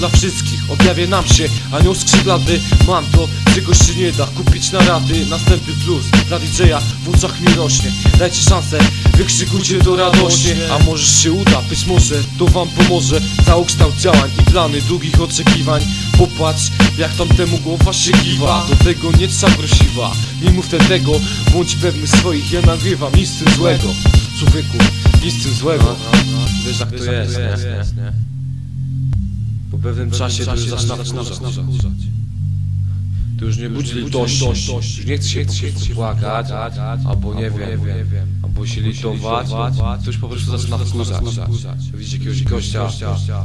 dla wszystkich. Objawię nam się, anioł skrzydlaty Mam to, czegoś się nie da kupić na raty Następny plus dla DJ-a w oczach mi rośnie. Dajcie szansę, wykrzykujcie to radośnie. A może się uda, być może to wam pomoże. Całokształt działań i plany długich oczekiwań. Popatrz, jak tamtemu głowa się kiwa. Do tego nie trzeba grosiwa Nie mów tego, bądź pewny swoich. Ja nagrywam nic z tym złego. Człowieku, nic z tym złego Wiesz jak to jest, nie? Po pewnym czasie to już zaczyna wkurzać To już nie budzi litości Już nie chce się płakać Albo nie wiem Albo się litować To już po prostu zaczyna wkurzać Widzicie jakiegoś gościa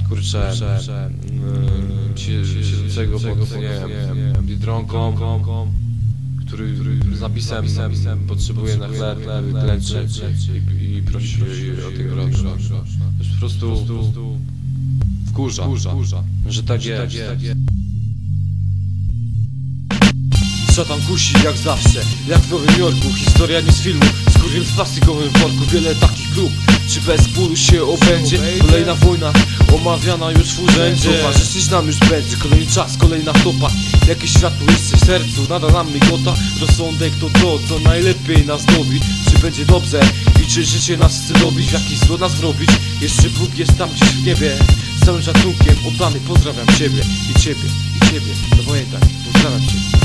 Kurczę mm, si- Siedzącego pod, nie wiem Biedronką który napisem potrzebuje na chleb, klęczy i, prosi o tych groszy. To jest po prostu wkurza, że tak jest. Szatan kusi jak zawsze, jak w Nowym Jorku Historia nie z filmu, skurwiel w plastikowym worku Wiele takich grup, czy bez bólu się obędzie? Kolejna wojna, omawiana już w urzędzie. Towarzyszyć nam już będzie, kolejny czas, kolejna topa Jakieś światło jeszcze w sercu, nada nam migota. Rozsądek to to, co najlepiej nas dobi. Czy będzie dobrze? I czy życie nas chce dobić. Jakiś zło nas jeszcze Bóg jest tam gdzieś w niebie. Z całym szacunkiem oddany pozdrawiam Ciebie i Ciebie i Ciebie. No pamiętaj, pozdrawiam Ciebie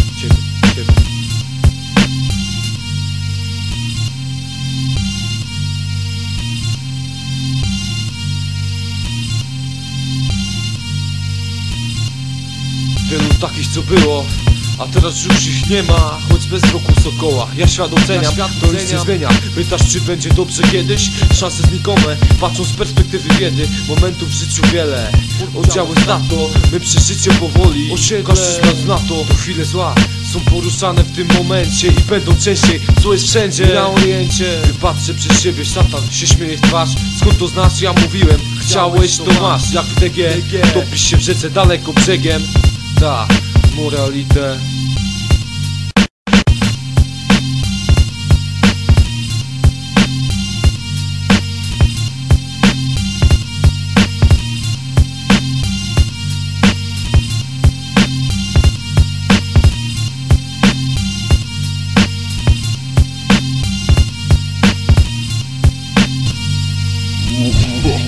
Wielu takich co było a teraz już ich nie ma, choć bez roku sokoła. Ja świat oceniam, to nic nie zmienia. Pytasz czy będzie dobrze kiedyś? Szanse znikome, patrzą z perspektywy biedy. Momentów w życiu wiele, oddziały na to. My życie powoli, każdy z zna to. To chwile zła, są poruszane w tym momencie I będą częściej, co jest wszędzie? Na oriencie, gdy patrzę przez siebie Szatan się śmieje w twarz. Skąd to znasz? Ja mówiłem, chciałeś to masz. Jak w DG, topisz się w rzece daleko brzegiem Moralité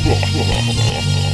Ha ha ha ha ha!